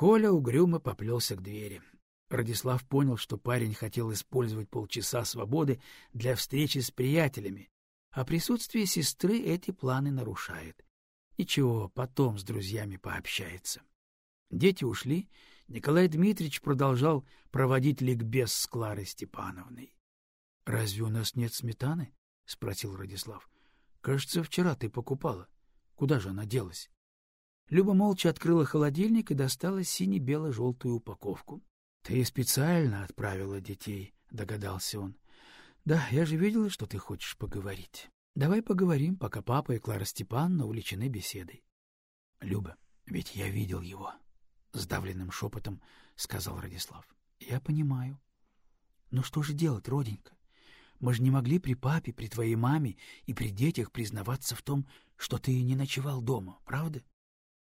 Коля угрюмо поплелся к двери. Радислав понял, что парень хотел использовать полчаса свободы для встречи с приятелями, а присутствие сестры эти планы нарушает. Ничего, потом с друзьями пообщается. Дети ушли, Николай Дмитриевич продолжал проводить ликбез с Кларой Степановной. — Разве у нас нет сметаны? — спросил Радислав. — Кажется, вчера ты покупала. Куда же она делась? Люба молча открыла холодильник и достала сине-бело-желтую упаковку. — Ты специально отправила детей, — догадался он. — Да, я же видела, что ты хочешь поговорить. Давай поговорим, пока папа и Клара Степановна увлечены беседой. — Люба, ведь я видел его, — сдавленным шепотом сказал Радислав. — Я понимаю. — Ну что же делать, роденька? Мы же не могли при папе, при твоей маме и при детях признаваться в том, что ты не ночевал дома, правда?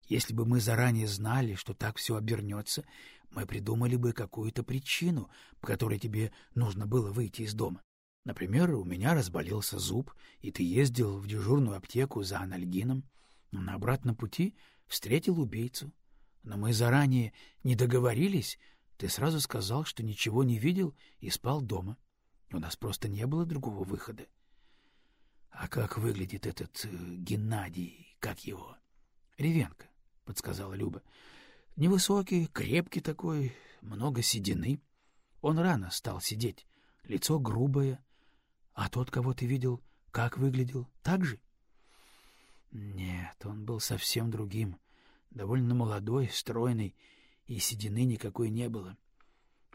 Если бы мы заранее знали, что так все обернется, мы придумали бы какую-то причину, по которой тебе нужно было выйти из дома. Например, у меня разболелся зуб, и ты ездил в дежурную аптеку за анальгином. На обратном пути встретил убийцу. Но мы заранее не договорились. Ты сразу сказал, что ничего не видел и спал дома. У нас просто не было другого выхода. — А как выглядит этот э, Геннадий, как его? — Ревенко, — подсказала Люба. — Невысокий, крепкий такой, много седины. Он рано стал сидеть, лицо грубое. А тот, кого ты видел, как выглядел, так же? — Нет, он был совсем другим довольно молодой, стройный, и седины никакой не было.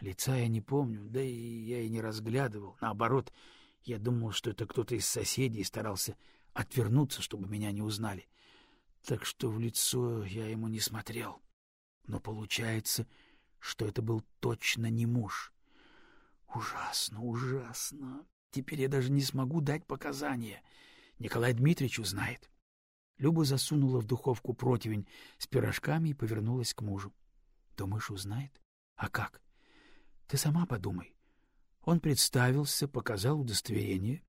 Лица я не помню, да и я и не разглядывал. Наоборот, я думал, что это кто-то из соседей старался отвернуться, чтобы меня не узнали. Так что в лицо я ему не смотрел. Но получается, что это был точно не муж. Ужасно, ужасно. Теперь я даже не смогу дать показания. Николай Дмитриевич узнает. Люба засунула в духовку противень с пирожками и повернулась к мужу. — Думаешь, узнает? — А как? — Ты сама подумай. Он представился, показал удостоверение.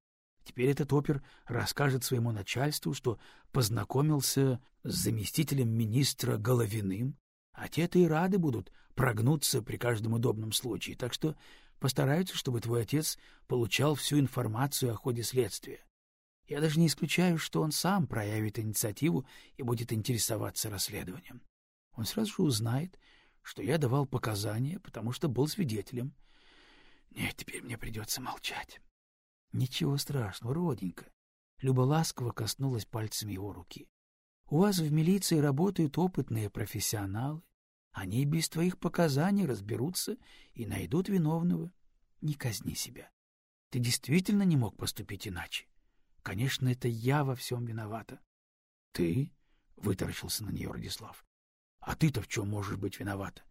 Теперь этот опер расскажет своему начальству, что познакомился с заместителем министра Головиным, а те-то и рады будут прогнуться при каждом удобном случае, так что постараются, чтобы твой отец получал всю информацию о ходе следствия. Я даже не исключаю, что он сам проявит инициативу и будет интересоваться расследованием. Он сразу же узнает, что я давал показания, потому что был свидетелем. Нет, теперь мне придется молчать. Ничего страшного, роденька. Люба ласково коснулась пальцами его руки. У вас в милиции работают опытные профессионалы. Они без твоих показаний разберутся и найдут виновного. Не казни себя. Ты действительно не мог поступить иначе. Конечно, это я во всем виновата. — Ты? — вытаращился на нее Радислав. — А ты-то в чем можешь быть виновата?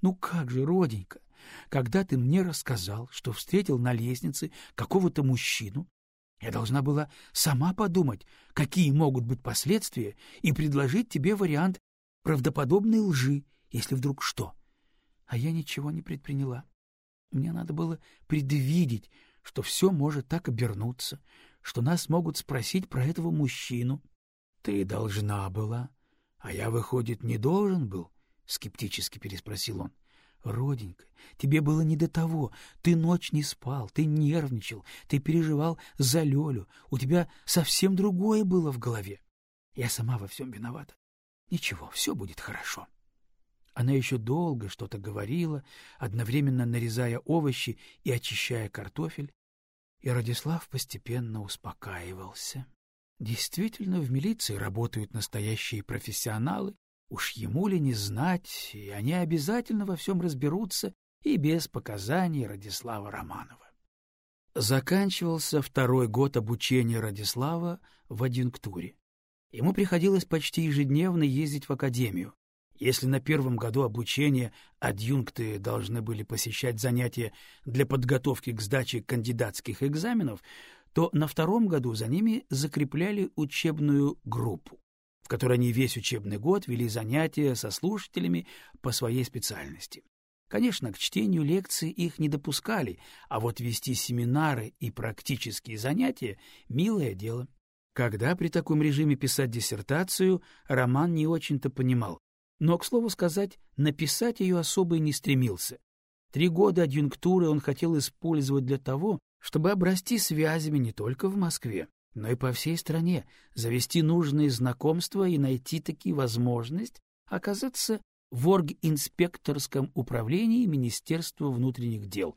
Ну как же, роденька, когда ты мне рассказал, что встретил на лестнице какого-то мужчину, я должна была сама подумать, какие могут быть последствия, и предложить тебе вариант правдоподобной лжи, если вдруг что. А я ничего не предприняла. Мне надо было предвидеть, что все может так обернуться, что нас могут спросить про этого мужчину. — Ты должна была, а я, выходит, не должен был? — скептически переспросил он. — Роденька, тебе было не до того. Ты ночь не спал, ты нервничал, ты переживал за Лёлю. У тебя совсем другое было в голове. Я сама во всем виновата. Ничего, все будет хорошо. Она еще долго что-то говорила, одновременно нарезая овощи и очищая картофель, и Радислав постепенно успокаивался. Действительно, в милиции работают настоящие профессионалы, уж ему ли не знать, и они обязательно во всем разберутся и без показаний Радислава Романова. Заканчивался второй год обучения Радислава в адъюнктуре. Ему приходилось почти ежедневно ездить в академию, если на первом году обучения адъюнкты должны были посещать занятия для подготовки к сдаче кандидатских экзаменов, то на втором году за ними закрепляли учебную группу, в которой они весь учебный год вели занятия со слушателями по своей специальности. Конечно, к чтению лекций их не допускали, а вот вести семинары и практические занятия — милое дело. Когда при таком режиме писать диссертацию, Роман не очень-то понимал, но, к слову сказать, написать ее особо и не стремился. Три года адъюнктуры он хотел использовать для того, чтобы обрасти связями не только в Москве, но и по всей стране, завести нужные знакомства и найти таки возможность оказаться в оргинспекторском управлении Министерства внутренних дел.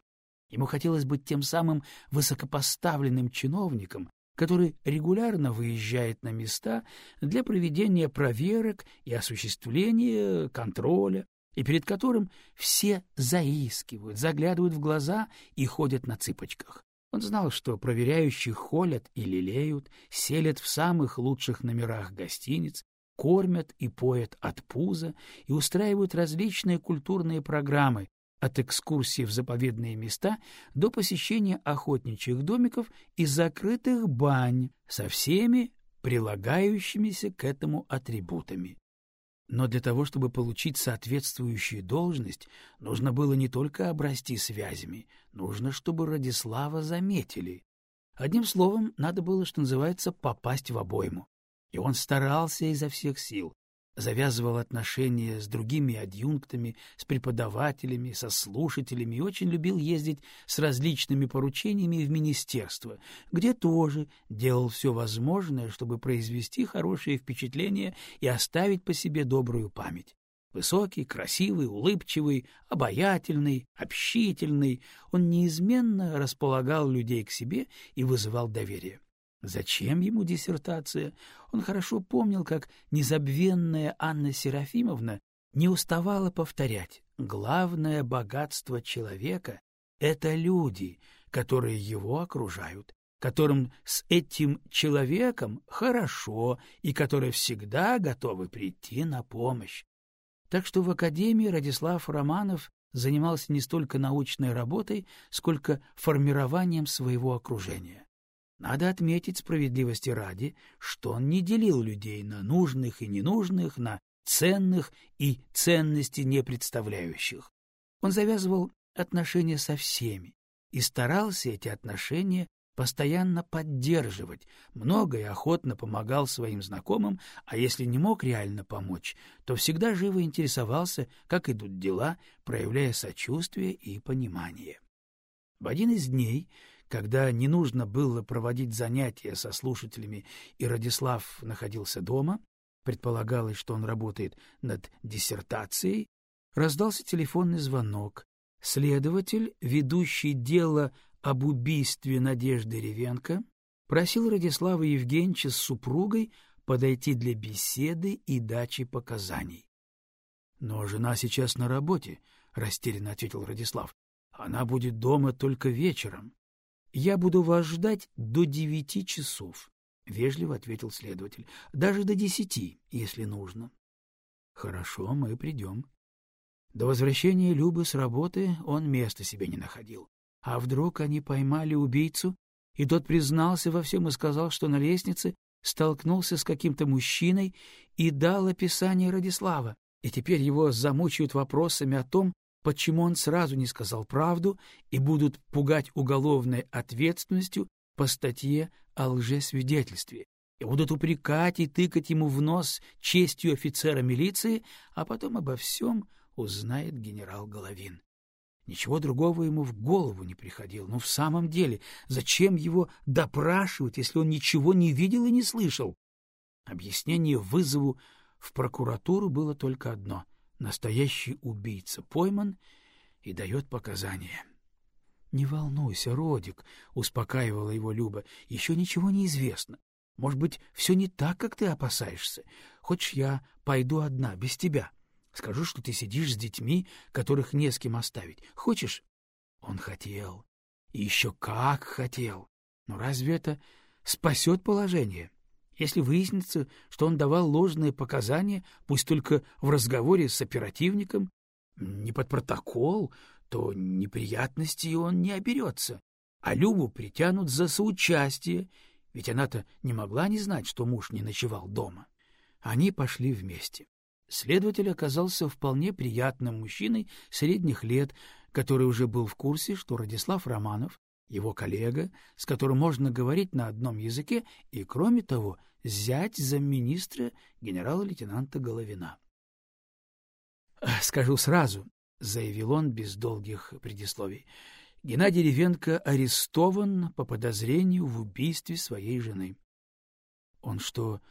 Ему хотелось быть тем самым высокопоставленным чиновником, который регулярно выезжает на места для проведения проверок и осуществления контроля, и перед которым все заискивают, заглядывают в глаза и ходят на цыпочках. Он знал, что проверяющих холят и лелеют, селят в самых лучших номерах гостиниц, кормят и поят от пуза и устраивают различные культурные программы, от экскурсий в заповедные места до посещения охотничьих домиков и закрытых бань со всеми прилагающимися к этому атрибутами. Но для того, чтобы получить соответствующую должность, нужно было не только обрасти связями, нужно, чтобы Радислава заметили. Одним словом, надо было, что называется, попасть в обойму. И он старался изо всех сил, завязывал отношения с другими адъюнктами, с преподавателями, со слушателями и очень любил ездить с различными поручениями в министерство, где тоже делал все возможное, чтобы произвести хорошее впечатление и оставить по себе добрую память. Высокий, красивый, улыбчивый, обаятельный, общительный, он неизменно располагал людей к себе и вызывал доверие. Зачем ему диссертация? Он хорошо помнил, как незабвенная Анна Серафимовна не уставала повторять. Главное богатство человека — это люди, которые его окружают, которым с этим человеком хорошо и которые всегда готовы прийти на помощь. Так что в Академии Радислав Романов занимался не столько научной работой, сколько формированием своего окружения. Надо отметить справедливости ради, что он не делил людей на нужных и ненужных, на ценных и ценности не представляющих. Он завязывал отношения со всеми и старался эти отношения постоянно поддерживать, много и охотно помогал своим знакомым, а если не мог реально помочь, то всегда живо интересовался, как идут дела, проявляя сочувствие и понимание. В один из дней когда не нужно было проводить занятия со слушателями, и Радислав находился дома, предполагалось, что он работает над диссертацией, раздался телефонный звонок. Следователь, ведущий дело об убийстве Надежды Ревенко, просил Радислава Евгеньевича с супругой подойти для беседы и дачи показаний. — Но жена сейчас на работе, — растерянно ответил Радислав. — Она будет дома только вечером. — Я буду вас ждать до девяти часов, — вежливо ответил следователь. — Даже до десяти, если нужно. — Хорошо, мы придем. До возвращения Любы с работы он места себе не находил. А вдруг они поймали убийцу, и тот признался во всем и сказал, что на лестнице столкнулся с каким-то мужчиной и дал описание Радислава, и теперь его замучают вопросами о том, почему он сразу не сказал правду и будут пугать уголовной ответственностью по статье о лжесвидетельстве, и будут упрекать и тыкать ему в нос честью офицера милиции, а потом обо всем узнает генерал Головин. Ничего другого ему в голову не приходило. Но в самом деле, зачем его допрашивать, если он ничего не видел и не слышал? Объяснение вызову в прокуратуру было только одно настоящий убийца пойман и дает показания. — Не волнуйся, Родик, — успокаивала его Люба, — еще ничего не известно. Может быть, все не так, как ты опасаешься. Хочешь, я пойду одна, без тебя? Скажу, что ты сидишь с детьми, которых не с кем оставить. Хочешь? Он хотел. И еще как хотел. Но разве это спасет положение? Если выяснится, что он давал ложные показания, пусть только в разговоре с оперативником, не под протокол, то неприятностей он не оберется, а Любу притянут за соучастие, ведь она-то не могла не знать, что муж не ночевал дома. Они пошли вместе. Следователь оказался вполне приятным мужчиной средних лет, который уже был в курсе, что Радислав Романов его коллега, с которым можно говорить на одном языке, и, кроме того, зять замминистра генерала-лейтенанта Головина. — Скажу сразу, — заявил он без долгих предисловий. Геннадий Ревенко арестован по подозрению в убийстве своей жены. — Он что,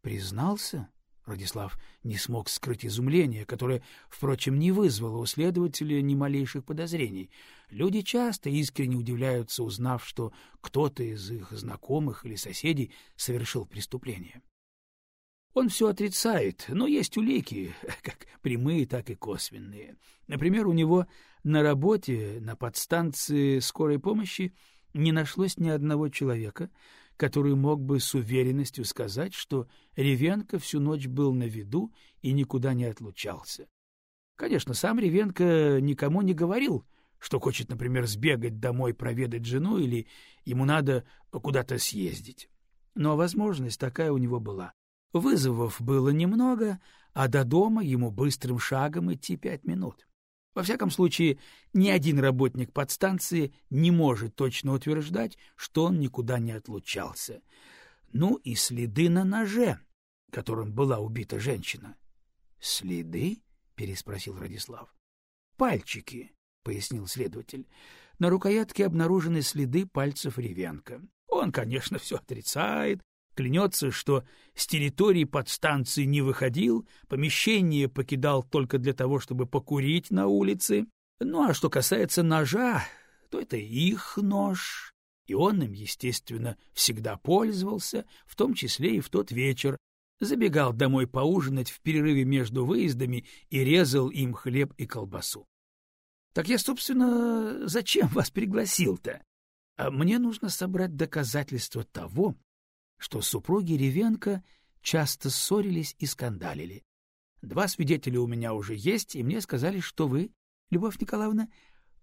признался? Радислав не смог скрыть изумление, которое, впрочем, не вызвало у следователя ни малейших подозрений. Люди часто искренне удивляются, узнав, что кто-то из их знакомых или соседей совершил преступление. Он все отрицает, но есть улики, как прямые, так и косвенные. Например, у него на работе на подстанции скорой помощи не нашлось ни одного человека, который мог бы с уверенностью сказать, что Ревенко всю ночь был на виду и никуда не отлучался. Конечно, сам Ревенко никому не говорил, что хочет, например, сбегать домой проведать жену или ему надо куда-то съездить. Но возможность такая у него была. Вызовов было немного, а до дома ему быстрым шагом идти пять минут. Во всяком случае, ни один работник подстанции не может точно утверждать, что он никуда не отлучался. Ну и следы на ноже, которым была убита женщина. — Следы? — переспросил Радислав. — Пальчики, — пояснил следователь. На рукоятке обнаружены следы пальцев Ревенко. Он, конечно, все отрицает, Клянется, что с территории подстанции не выходил, помещение покидал только для того, чтобы покурить на улице. Ну а что касается ножа, то это их нож, и он им, естественно, всегда пользовался, в том числе и в тот вечер. Забегал домой поужинать в перерыве между выездами и резал им хлеб и колбасу. Так я, собственно, зачем вас пригласил-то? А мне нужно собрать доказательства того, что супруги Ревенко часто ссорились и скандалили. Два свидетеля у меня уже есть, и мне сказали, что вы, Любовь Николаевна,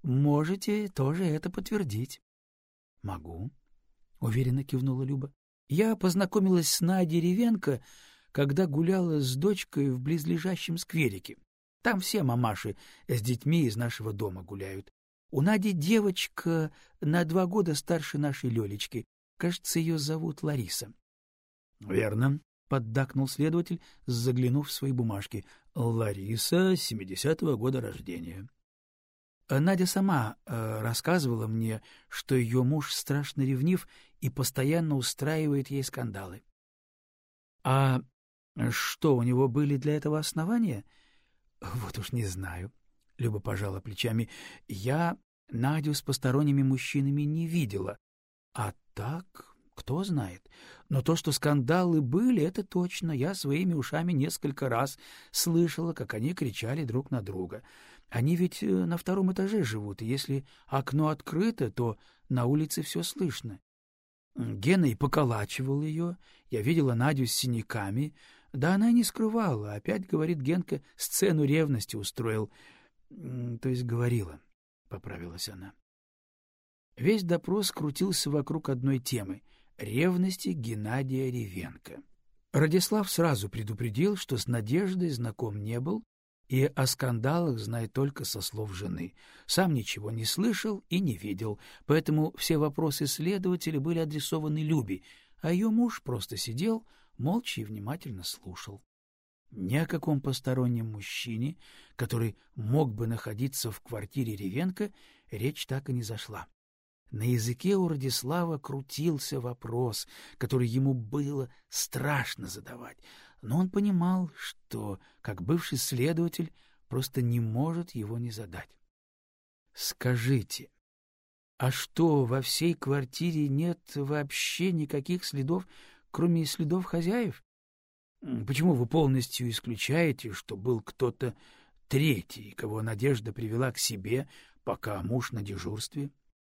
можете тоже это подтвердить. — Могу, — уверенно кивнула Люба. — Я познакомилась с Надей Ревенко, когда гуляла с дочкой в близлежащем скверике. Там все мамаши с детьми из нашего дома гуляют. У Нади девочка на два года старше нашей Лёлечки. Кажется, ее зовут Лариса. — Верно, — поддакнул следователь, заглянув в свои бумажки. — Лариса, семидесятого года рождения. Надя сама э, рассказывала мне, что ее муж страшно ревнив и постоянно устраивает ей скандалы. — А что, у него были для этого основания? — Вот уж не знаю. Люба пожала плечами. — Я Надю с посторонними мужчинами не видела. А так, кто знает. Но то, что скандалы были, это точно. Я своими ушами несколько раз слышала, как они кричали друг на друга. Они ведь э, на втором этаже живут, и если окно открыто, то на улице все слышно. Гена и поколачивал ее. Я видела Надю с синяками. Да она не скрывала. Опять, говорит Генка, сцену ревности устроил. То есть говорила, — поправилась она. Весь допрос крутился вокруг одной темы — ревности Геннадия Ревенко. Радислав сразу предупредил, что с Надеждой знаком не был и о скандалах знает только со слов жены. Сам ничего не слышал и не видел, поэтому все вопросы следователя были адресованы Любе, а ее муж просто сидел, молча и внимательно слушал. Ни о каком постороннем мужчине, который мог бы находиться в квартире Ревенко, речь так и не зашла. На языке у Радислава крутился вопрос, который ему было страшно задавать, но он понимал, что, как бывший следователь, просто не может его не задать. — Скажите, а что, во всей квартире нет вообще никаких следов, кроме следов хозяев? Почему вы полностью исключаете, что был кто-то третий, кого Надежда привела к себе, пока муж на дежурстве?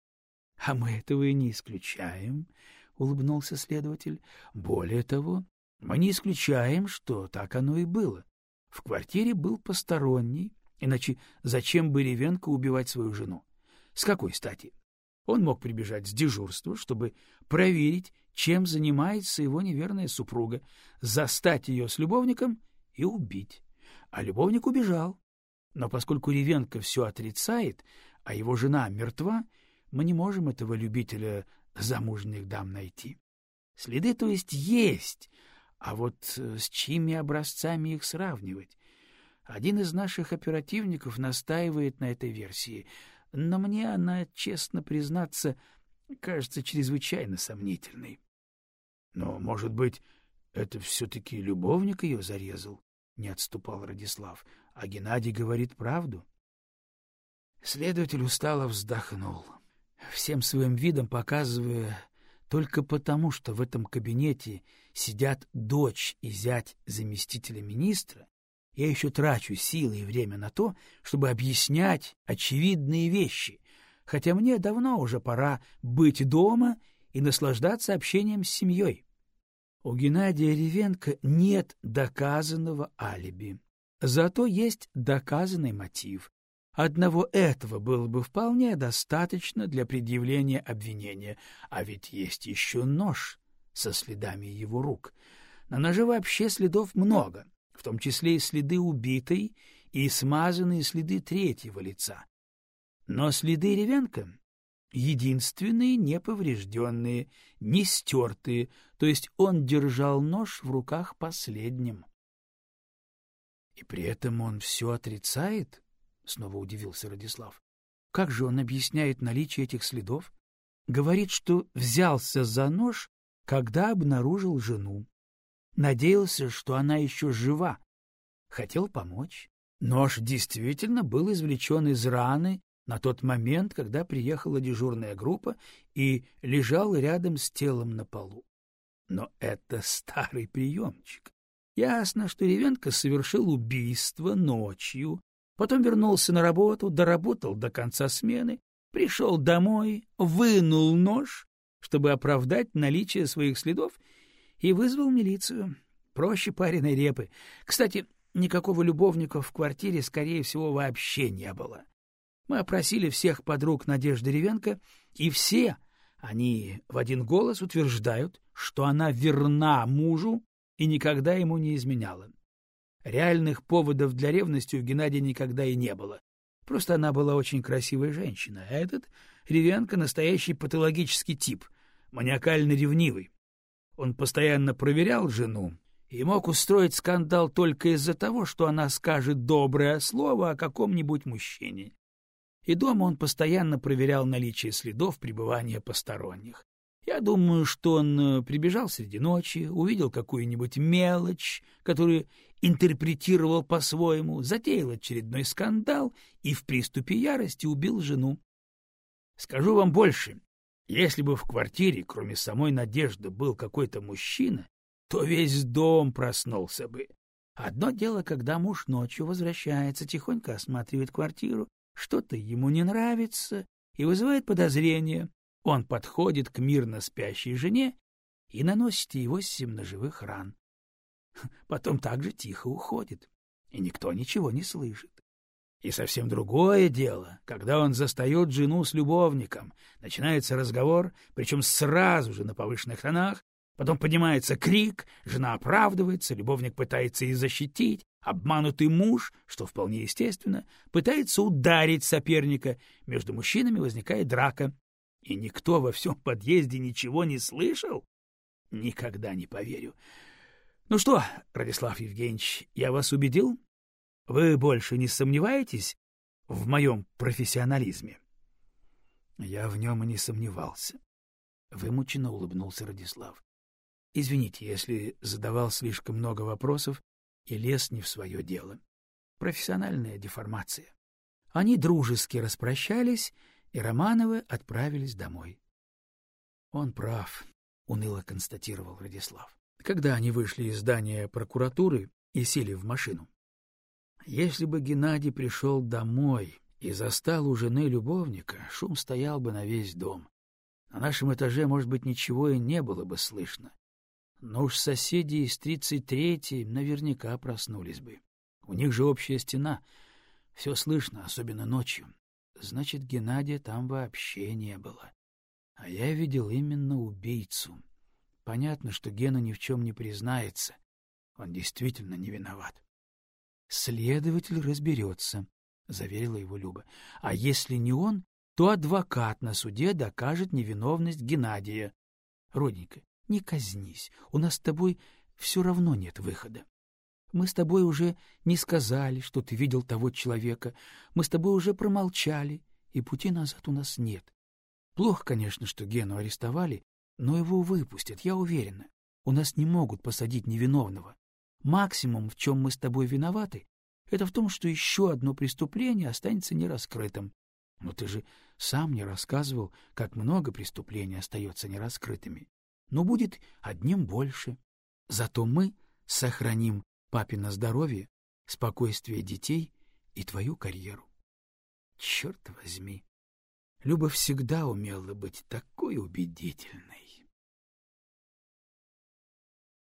—— А мы этого и не исключаем, — улыбнулся следователь. — Более того, мы не исключаем, что так оно и было. В квартире был посторонний, иначе зачем бы Ревенко убивать свою жену? С какой стати? Он мог прибежать с дежурства, чтобы проверить, чем занимается его неверная супруга, застать ее с любовником и убить. А любовник убежал. Но поскольку Ревенко все отрицает, а его жена мертва, мы не можем этого любителя замужних дам найти. Следы, то есть, есть, а вот э, с чьими образцами их сравнивать? Один из наших оперативников настаивает на этой версии, но мне она, честно признаться, кажется чрезвычайно сомнительной. Но, может быть, это все-таки любовник ее зарезал? Не отступал Радислав. А Геннадий говорит правду. Следователь устало вздохнул, всем своим видом показывая только потому, что в этом кабинете сидят дочь и зять заместителя министра, я еще трачу силы и время на то, чтобы объяснять очевидные вещи, хотя мне давно уже пора быть дома и наслаждаться общением с семьей. У Геннадия Ревенко нет доказанного алиби. Зато есть доказанный мотив. Одного этого было бы вполне достаточно для предъявления обвинения, а ведь есть еще нож со следами его рук. На ноже вообще следов много, в том числе и следы убитой и смазанные следы третьего лица. Но следы Ревенко единственные неповрежденные, не стертые, то есть он держал нож в руках последним. — И при этом он все отрицает? — снова удивился Радислав. — Как же он объясняет наличие этих следов? Говорит, что взялся за нож, когда обнаружил жену. Надеялся, что она еще жива. Хотел помочь. Нож действительно был извлечен из раны на тот момент, когда приехала дежурная группа и лежал рядом с телом на полу. Но это старый приемчик. Ясно, что Ревенко совершил убийство ночью, потом вернулся на работу, доработал до конца смены, пришел домой, вынул нож, чтобы оправдать наличие своих следов, и вызвал милицию. Проще пареной репы. Кстати, никакого любовника в квартире, скорее всего, вообще не было. Мы опросили всех подруг Надежды Ревенко, и все они в один голос утверждают, что она верна мужу и никогда ему не изменяла. Реальных поводов для ревности у Геннадия никогда и не было. Просто она была очень красивая женщина, а этот Ревенко — настоящий патологический тип, маниакально ревнивый. Он постоянно проверял жену и мог устроить скандал только из-за того, что она скажет доброе слово о каком-нибудь мужчине и дома он постоянно проверял наличие следов пребывания посторонних. Я думаю, что он э, прибежал среди ночи, увидел какую-нибудь мелочь, которую интерпретировал по-своему, затеял очередной скандал и в приступе ярости убил жену. Скажу вам больше. Если бы в квартире, кроме самой Надежды, был какой-то мужчина, то весь дом проснулся бы. Одно дело, когда муж ночью возвращается, тихонько осматривает квартиру, что-то ему не нравится и вызывает подозрение. Он подходит к мирно спящей жене и наносит ей восемь ножевых ран. Потом также тихо уходит, и никто ничего не слышит. И совсем другое дело, когда он застает жену с любовником. Начинается разговор, причем сразу же на повышенных тонах, потом поднимается крик, жена оправдывается, любовник пытается ее защитить, Обманутый муж, что вполне естественно, пытается ударить соперника. Между мужчинами возникает драка. И никто во всем подъезде ничего не слышал? Никогда не поверю. Ну что, Радислав Евгеньевич, я вас убедил? Вы больше не сомневаетесь в моем профессионализме? Я в нем и не сомневался. Вымученно улыбнулся Радислав. Извините, если задавал слишком много вопросов и лез не в свое дело. Профессиональная деформация. Они дружески распрощались, и Романовы отправились домой. — Он прав, — уныло констатировал Радислав, когда они вышли из здания прокуратуры и сели в машину. Если бы Геннадий пришел домой и застал у жены любовника, шум стоял бы на весь дом. На нашем этаже, может быть, ничего и не было бы слышно. Но уж соседи из тридцать третьей наверняка проснулись бы. У них же общая стена. Все слышно, особенно ночью. Значит, Геннадия там вообще не было. А я видел именно убийцу. Понятно, что Гена ни в чем не признается. Он действительно не виноват. Следователь разберется, — заверила его Люба. А если не он, то адвокат на суде докажет невиновность Геннадия. Родненько, не казнись, у нас с тобой все равно нет выхода. Мы с тобой уже не сказали, что ты видел того человека. Мы с тобой уже промолчали, и пути назад у нас нет. Плохо, конечно, что Гену арестовали, но его выпустят, я уверена. У нас не могут посадить невиновного. Максимум, в чем мы с тобой виноваты, это в том, что еще одно преступление останется нераскрытым. Но ты же сам мне рассказывал, как много преступлений остается нераскрытыми. Но будет одним больше. Зато мы сохраним папино здоровье, спокойствие детей и твою карьеру. Черт возьми! Люба всегда умела быть такой убедительной.